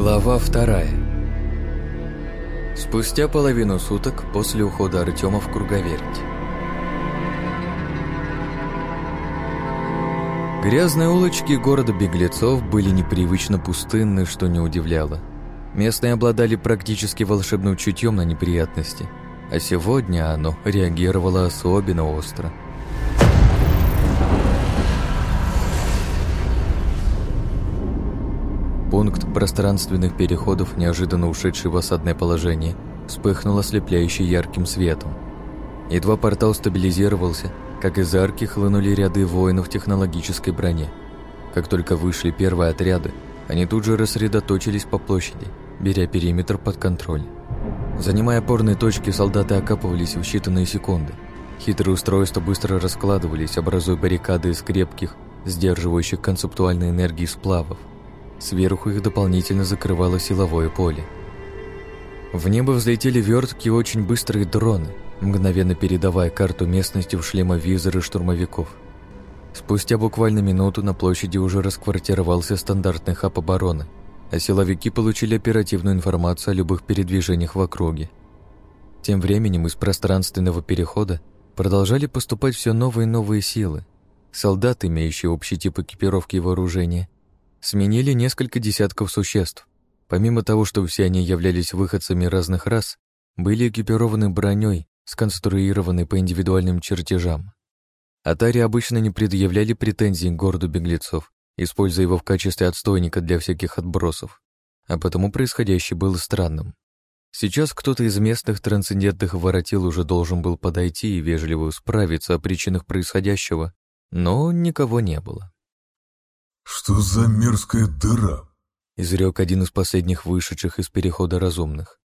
Глава вторая Спустя половину суток после ухода Артема в круговерть. Грязные улочки города Беглецов были непривычно пустынны, что не удивляло. Местные обладали практически волшебным чутьем на неприятности, а сегодня оно реагировало особенно остро – Пункт пространственных переходов, неожиданно ушедший в осадное положение, вспыхнул ослепляющий ярким светом. Едва портал стабилизировался, как из арки хлынули ряды воинов технологической броне. Как только вышли первые отряды, они тут же рассредоточились по площади, беря периметр под контроль. Занимая опорные точки, солдаты окапывались в считанные секунды. Хитрые устройства быстро раскладывались, образуя баррикады из крепких, сдерживающих концептуальной энергии сплавов. Сверху их дополнительно закрывало силовое поле. В небо взлетели вертки и очень быстрые дроны, мгновенно передавая карту местности в шлемовизоры штурмовиков. Спустя буквально минуту на площади уже расквартировался стандартный хаб обороны, а силовики получили оперативную информацию о любых передвижениях в округе. Тем временем из пространственного перехода продолжали поступать все новые и новые силы. Солдаты, имеющие общий тип экипировки и вооружения, сменили несколько десятков существ. Помимо того, что все они являлись выходцами разных рас, были экипированы броней, сконструированной по индивидуальным чертежам. Атари обычно не предъявляли претензий к городу беглецов, используя его в качестве отстойника для всяких отбросов, а потому происходящее было странным. Сейчас кто-то из местных трансцендентных воротил уже должен был подойти и вежливо справиться о причинах происходящего, но никого не было. «Что за мерзкая дыра?» — изрек один из последних вышедших из перехода разумных.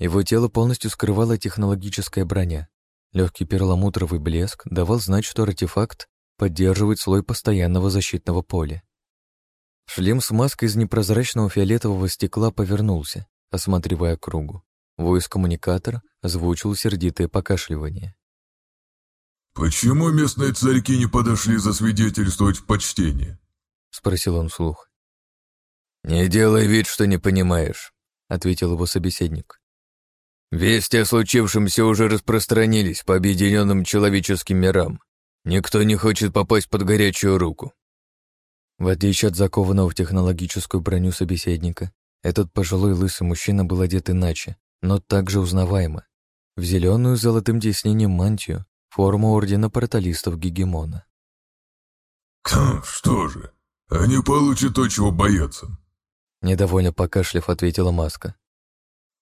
Его тело полностью скрывала технологическая броня. Легкий перламутровый блеск давал знать, что артефакт поддерживает слой постоянного защитного поля. Шлем с маской из непрозрачного фиолетового стекла повернулся, осматривая кругу. Войс-коммуникатор озвучил сердитое покашливание. «Почему местные царьки не подошли засвидетельствовать в почтении?» — спросил он вслух. «Не делай вид, что не понимаешь», — ответил его собеседник. «Вести о случившемся уже распространились по объединенным человеческим мирам. Никто не хочет попасть под горячую руку». В отличие от закованного в технологическую броню собеседника, этот пожилой лысый мужчина был одет иначе, но также узнаваемо. В зеленую с золотым тиснением мантию, форму ордена порталистов Гегемона. «Что же, они получат то, чего боятся. Недовольно покашлив, ответила Маска.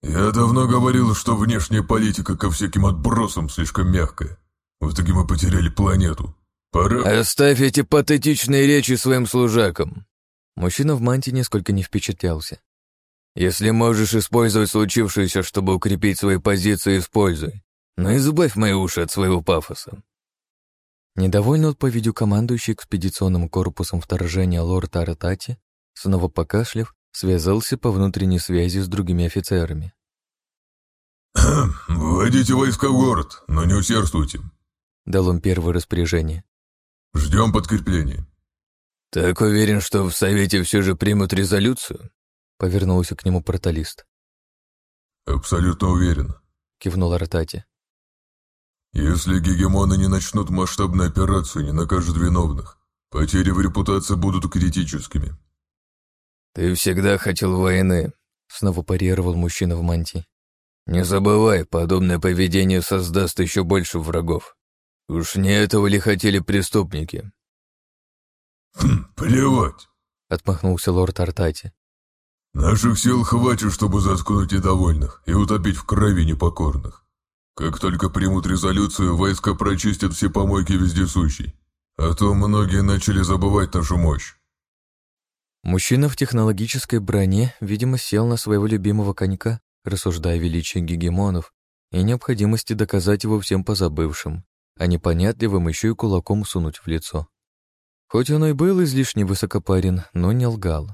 Я давно говорил, что внешняя политика ко всяким отбросам слишком мягкая. В итоге мы потеряли планету. Пора... Оставь эти патетичные речи своим служакам. Мужчина в мантии нисколько не впечатлялся. Если можешь использовать случившееся, чтобы укрепить свои позиции, используй. Но избавь мои уши от своего пафоса. Недовольно отповедью командующий экспедиционным корпусом вторжения лорд Аратати, снова покашлив, связался по внутренней связи с другими офицерами. «Вводите войска в город, но не усердствуйте», — дал он первое распоряжение. «Ждем подкрепления». «Так уверен, что в Совете все же примут резолюцию?» — повернулся к нему порталист. «Абсолютно уверен», — кивнул Артати. Если гегемоны не начнут масштабную операцию и не накажут виновных, потери в репутации будут критическими. Ты всегда хотел войны, снова парировал мужчина в мантии. Не забывай, подобное поведение создаст еще больше врагов. Уж не этого ли хотели преступники? Хм, плевать, отмахнулся лорд Артати. Наших сил хватит, чтобы заткнуть недовольных и утопить в крови непокорных. Как только примут резолюцию, войска прочистят все помойки вездесущей. А то многие начали забывать нашу мощь. Мужчина в технологической броне, видимо, сел на своего любимого конька, рассуждая о величии гегемонов и необходимости доказать его всем позабывшим, а непонятливым еще и кулаком сунуть в лицо. Хоть он и был излишне высокопарен, но не лгал.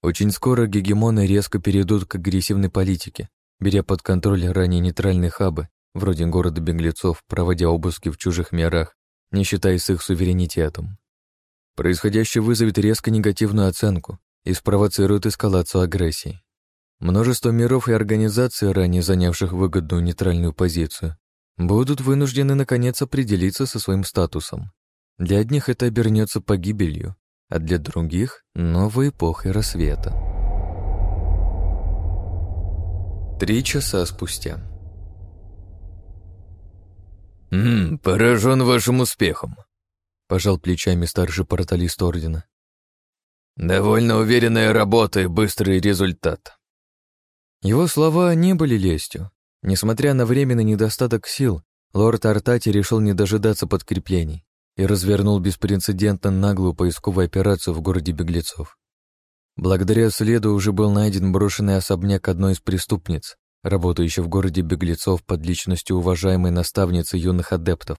Очень скоро гегемоны резко перейдут к агрессивной политике, беря под контроль ранее нейтральные хабы вроде города беглецов, проводя обыски в чужих мирах, не считаясь их суверенитетом. Происходящее вызовет резко негативную оценку и спровоцирует эскалацию агрессии. Множество миров и организаций, ранее занявших выгодную нейтральную позицию, будут вынуждены наконец определиться со своим статусом. Для одних это обернется погибелью, а для других — новой эпохой рассвета. Три часа спустя. «Ммм, поражен вашим успехом», — пожал плечами старший порталист Ордена. «Довольно уверенная работа и быстрый результат». Его слова не были лестью. Несмотря на временный недостаток сил, лорд Артати решил не дожидаться подкреплений и развернул беспрецедентно наглую поисковую операцию в городе беглецов. Благодаря следу уже был найден брошенный особняк одной из преступниц, работающей в городе беглецов под личностью уважаемой наставницы юных адептов.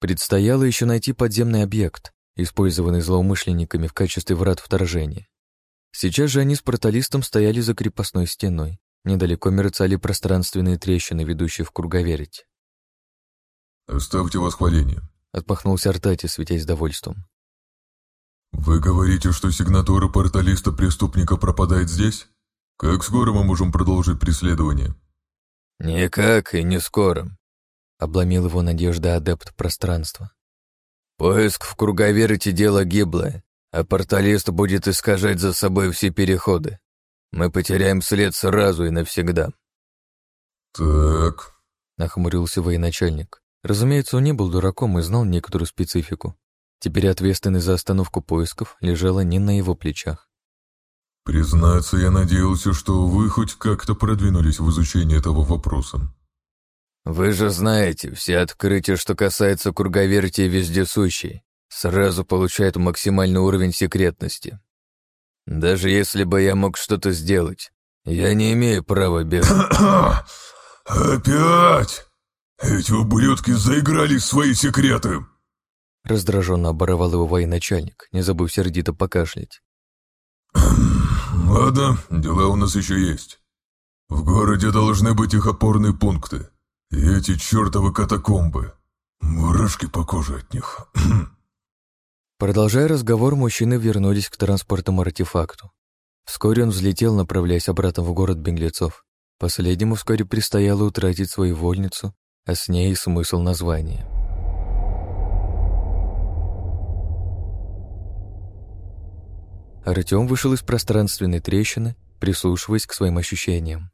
Предстояло еще найти подземный объект, использованный злоумышленниками в качестве врат вторжения. Сейчас же они с порталистом стояли за крепостной стеной. Недалеко мерцали пространственные трещины, ведущие в круговерть. «Оставьте восхваление», — отпахнулся Артати, светясь довольством. «Вы говорите, что сигнатура порталиста преступника пропадает здесь? Как скоро мы можем продолжить преследование?» «Никак и не скоро», — обломил его надежда адепт пространства. «Поиск в круговерте — дело гиблое, а порталист будет искажать за собой все переходы. Мы потеряем след сразу и навсегда». «Так», — нахмурился военачальник. Разумеется, он не был дураком и знал некоторую специфику. Теперь ответственность за остановку поисков лежала не на его плечах. «Признаться, я надеялся, что вы хоть как-то продвинулись в изучении этого вопроса». «Вы же знаете, все открытия, что касается круговертия вездесущей, сразу получают максимальный уровень секретности. Даже если бы я мог что-то сделать, я не имею права без...» «Опять? Эти ублюдки заиграли свои секреты!» Раздраженно оборвал его военачальник, не забыв сердито покашлять. «Ладно, дела у нас еще есть. В городе должны быть их опорные пункты. И эти чертовы катакомбы. Мурашки по коже от них». Продолжая разговор, мужчины вернулись к транспортному артефакту. Вскоре он взлетел, направляясь обратно в город беглецов. Последнему вскоре предстояло утратить свою вольницу, а с ней и смысл названия. Артем вышел из пространственной трещины, прислушиваясь к своим ощущениям.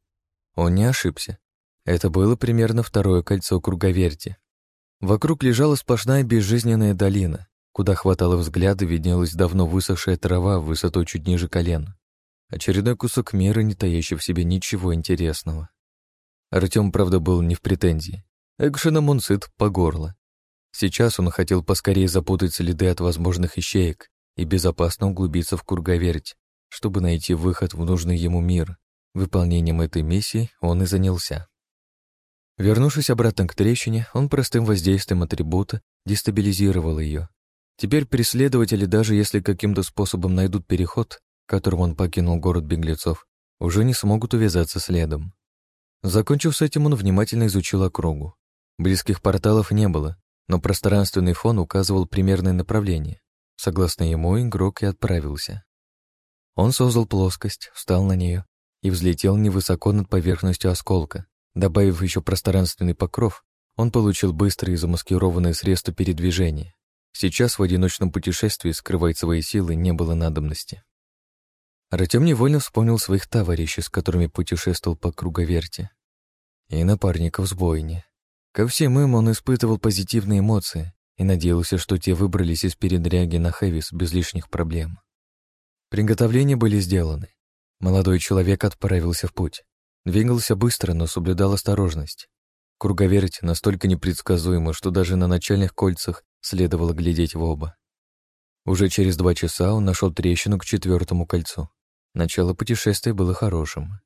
Он не ошибся. Это было примерно второе кольцо круговерти. Вокруг лежала сплошная безжизненная долина, куда хватало взгляда, виднелась давно высохшая трава высотой чуть ниже колена. Очередной кусок мира, не таящий в себе ничего интересного. Артем, правда, был не в претензии. Экшеном он сыт по горло. Сейчас он хотел поскорее запутать следы от возможных ищеек и безопасно углубиться в Курговерть, чтобы найти выход в нужный ему мир. Выполнением этой миссии он и занялся. Вернувшись обратно к трещине, он простым воздействием атрибута дестабилизировал ее. Теперь преследователи, даже если каким-то способом найдут переход, которым он покинул город беглецов, уже не смогут увязаться следом. Закончив с этим, он внимательно изучил округу. Близких порталов не было, но пространственный фон указывал примерное направление. Согласно ему, игрок и отправился. Он создал плоскость, встал на нее и взлетел невысоко над поверхностью осколка. Добавив еще пространственный покров, он получил быстрое и замаскированное средство передвижения. Сейчас в одиночном путешествии скрывать свои силы не было надобности. Артем невольно вспомнил своих товарищей, с которыми путешествовал по круговерти. И напарников с бойни. Ко всем им он испытывал позитивные эмоции, и надеялся, что те выбрались из передряги на Хэвис без лишних проблем. Приготовления были сделаны. Молодой человек отправился в путь. Двигался быстро, но соблюдал осторожность. Круговерть настолько непредсказуема, что даже на начальных кольцах следовало глядеть в оба. Уже через два часа он нашел трещину к четвертому кольцу. Начало путешествия было хорошим.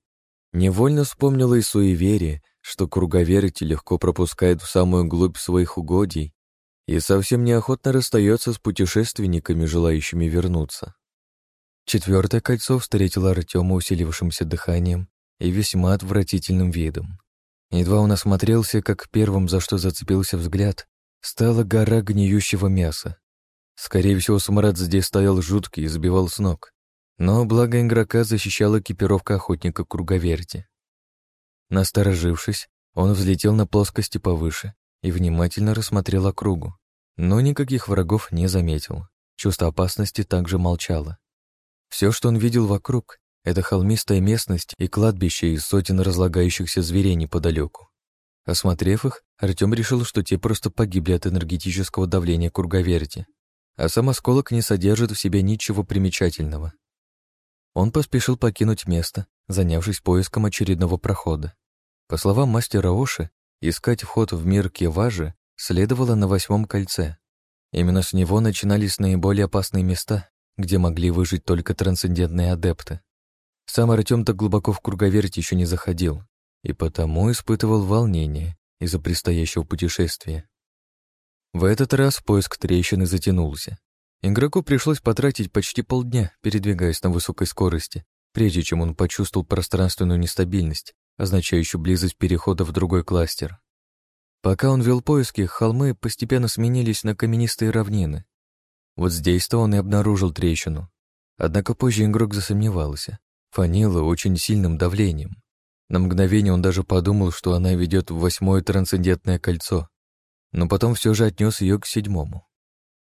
Невольно вспомнила и суеверие, что круговерть легко пропускает в самую глубь своих угодий и совсем неохотно расстается с путешественниками, желающими вернуться. Четвертое кольцо встретило Артема усилившимся дыханием и весьма отвратительным видом. Едва он осмотрелся, как первым, за что зацепился взгляд, стала гора гниющего мяса. Скорее всего, смрад здесь стоял жуткий и сбивал с ног. Но благо игрока защищала экипировка охотника круговерти. Насторожившись, он взлетел на плоскости повыше и внимательно рассмотрел округу, но никаких врагов не заметил. Чувство опасности также молчало. Все, что он видел вокруг, это холмистая местность и кладбище из сотен разлагающихся зверей неподалеку. Осмотрев их, Артем решил, что те просто погибли от энергетического давления круговерти, а сам осколок не содержит в себе ничего примечательного. Он поспешил покинуть место, занявшись поиском очередного прохода. По словам мастера Оши, искать вход в мир Кеважи следовало на восьмом кольце. Именно с него начинались наиболее опасные места, где могли выжить только трансцендентные адепты. Сам Артем так глубоко в круговерть еще не заходил, и потому испытывал волнение из-за предстоящего путешествия. В этот раз поиск трещины затянулся. Игроку пришлось потратить почти полдня, передвигаясь на высокой скорости, прежде чем он почувствовал пространственную нестабильность, означающую близость перехода в другой кластер. Пока он вел поиски, холмы постепенно сменились на каменистые равнины. Вот здесь-то он и обнаружил трещину. Однако позже игрок засомневался. Фанило очень сильным давлением. На мгновение он даже подумал, что она ведет в восьмое трансцендентное кольцо, но потом все же отнес ее к седьмому.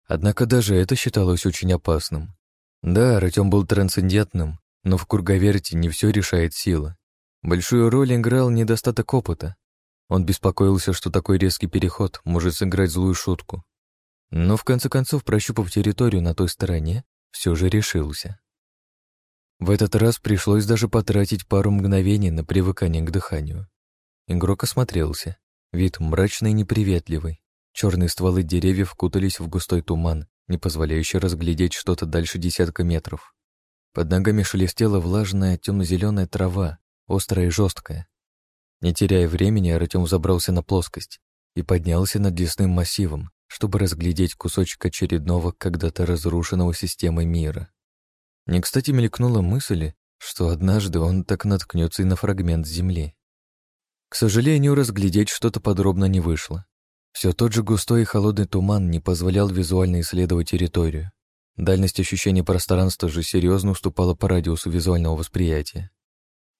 Однако даже это считалось очень опасным. Да, Артем был трансцендентным, но в Кургаверте не все решает сила. Большую роль играл недостаток опыта. Он беспокоился, что такой резкий переход может сыграть злую шутку. Но в конце концов, прощупав территорию на той стороне, все же решился. В этот раз пришлось даже потратить пару мгновений на привыкание к дыханию. Игрок осмотрелся. Вид мрачный и неприветливый. Черные стволы деревьев кутались в густой туман, не позволяющий разглядеть что-то дальше десятка метров. Под ногами шелестела влажная темно-зеленая трава, острая и жесткая. Не теряя времени, Артем забрался на плоскость и поднялся над лесным массивом, чтобы разглядеть кусочек очередного когда-то разрушенного системы мира. Не кстати мелькнула мысль, что однажды он так наткнется и на фрагмент Земли. К сожалению, разглядеть что-то подробно не вышло. Все тот же густой и холодный туман не позволял визуально исследовать территорию. Дальность ощущения пространства же серьезно уступала по радиусу визуального восприятия.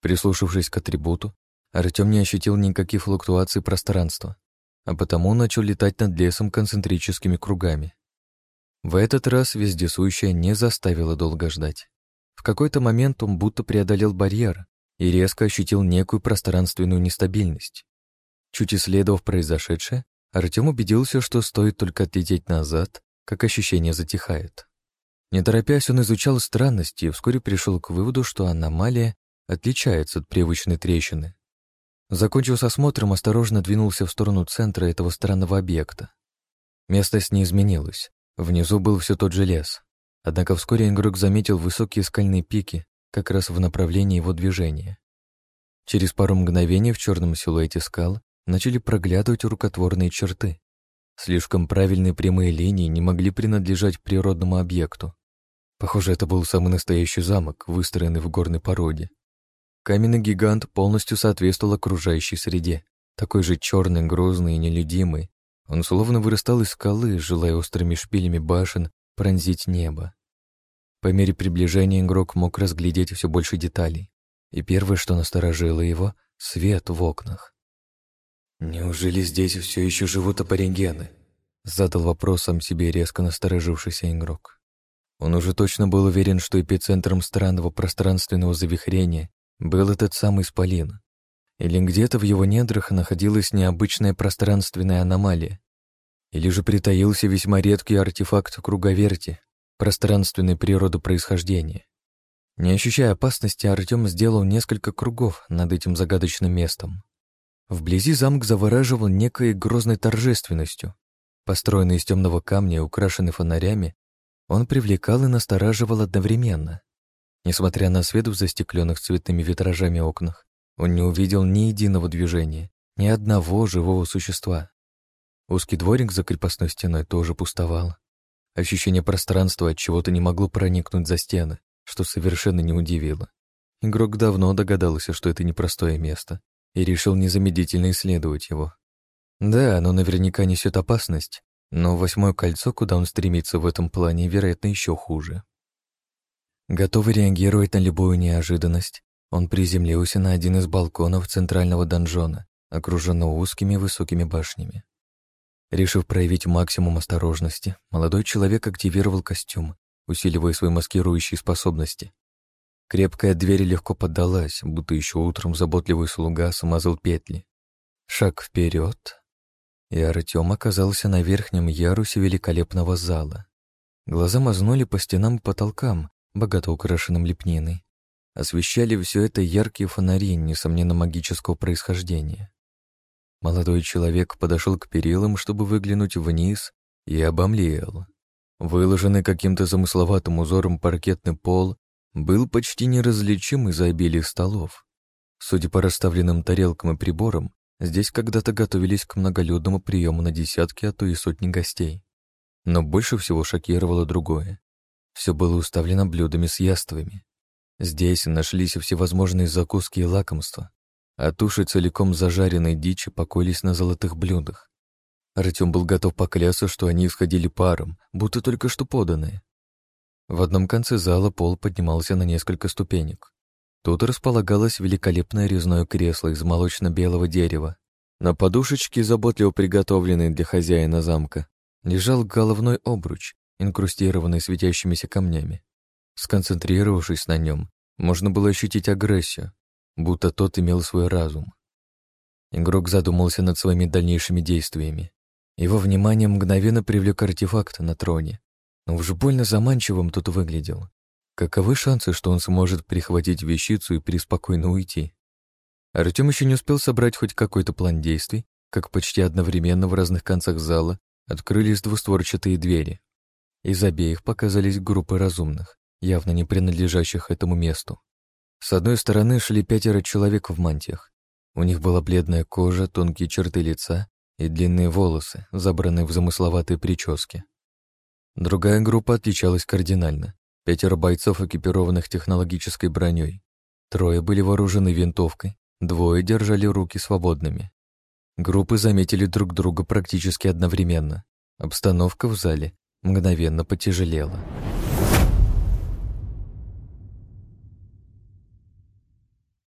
Прислушавшись к атрибуту, Артем не ощутил никаких флуктуаций пространства, а потому начал летать над лесом концентрическими кругами. В этот раз вездесущая не заставила долго ждать. В какой-то момент он будто преодолел барьер и резко ощутил некую пространственную нестабильность. Чуть исследовав произошедшее, Артем убедился, что стоит только отлететь назад, как ощущение затихает. Не торопясь, он изучал странности и вскоре пришел к выводу, что аномалия отличается от привычной трещины. Закончив с осмотром, осторожно двинулся в сторону центра этого странного объекта. Местность не изменилась. Внизу был все тот же лес. Однако вскоре игрок заметил высокие скальные пики как раз в направлении его движения. Через пару мгновений в черном силуэте скал начали проглядывать рукотворные черты. Слишком правильные прямые линии не могли принадлежать природному объекту. Похоже, это был самый настоящий замок, выстроенный в горной породе. Каменный гигант полностью соответствовал окружающей среде, такой же черный, грозный и нелюдимый. Он словно вырастал из скалы, желая острыми шпилями башен пронзить небо. По мере приближения игрок мог разглядеть все больше деталей, и первое, что насторожило его — свет в окнах. «Неужели здесь все еще живут аборигены?» Задал вопросом себе резко насторожившийся игрок. Он уже точно был уверен, что эпицентром странного пространственного завихрения был этот самый Спалин. Или где-то в его недрах находилась необычная пространственная аномалия. Или же притаился весьма редкий артефакт круговерти, пространственной природы происхождения. Не ощущая опасности, Артем сделал несколько кругов над этим загадочным местом. Вблизи замок завораживал некой грозной торжественностью. Построенный из темного камня и украшенный фонарями, он привлекал и настораживал одновременно. Несмотря на свет в застекленных цветными витражами окнах, он не увидел ни единого движения, ни одного живого существа. Узкий дворик за крепостной стеной тоже пустовал. Ощущение пространства от чего-то не могло проникнуть за стены, что совершенно не удивило. Игрок давно догадался, что это непростое место, и решил незамедлительно исследовать его. Да, оно наверняка несет опасность, но восьмое кольцо, куда он стремится в этом плане, вероятно, еще хуже. Готовый реагировать на любую неожиданность, он приземлился на один из балконов центрального донжона, окруженного узкими высокими башнями. Решив проявить максимум осторожности, молодой человек активировал костюм, усиливая свои маскирующие способности. Крепкая дверь легко поддалась, будто еще утром заботливый слуга смазал петли. Шаг вперед, и Артем оказался на верхнем ярусе великолепного зала. Глаза мазнули по стенам и потолкам, богато украшенным лепниной. Освещали все это яркие фонари, несомненно, магического происхождения. Молодой человек подошел к перилам, чтобы выглянуть вниз, и обомлел. Выложенный каким-то замысловатым узором паркетный пол был почти неразличим из-за обилия столов. Судя по расставленным тарелкам и приборам, здесь когда-то готовились к многолюдному приему на десятки, а то и сотни гостей. Но больше всего шокировало другое. Все было уставлено блюдами с яствами. Здесь нашлись всевозможные закуски и лакомства, а туши целиком зажаренной дичи покоились на золотых блюдах. Артем был готов поклясться, что они исходили паром, будто только что поданные. В одном конце зала пол поднимался на несколько ступенек. Тут располагалось великолепное резное кресло из молочно-белого дерева. На подушечке, заботливо приготовленной для хозяина замка, лежал головной обруч, инкрустированный светящимися камнями. Сконцентрировавшись на нем, можно было ощутить агрессию, будто тот имел свой разум. Игрок задумался над своими дальнейшими действиями. Его внимание мгновенно привлек артефакт на троне, но уж больно заманчивым тут выглядел. Каковы шансы, что он сможет прихватить вещицу и преспокойно уйти? Артем еще не успел собрать хоть какой-то план действий, как почти одновременно в разных концах зала открылись двустворчатые двери. Из обеих показались группы разумных, явно не принадлежащих этому месту. С одной стороны шли пятеро человек в мантиях. У них была бледная кожа, тонкие черты лица и длинные волосы, забранные в замысловатые прически. Другая группа отличалась кардинально. Пятеро бойцов, экипированных технологической броней. Трое были вооружены винтовкой, двое держали руки свободными. Группы заметили друг друга практически одновременно. Обстановка в зале мгновенно потяжелела.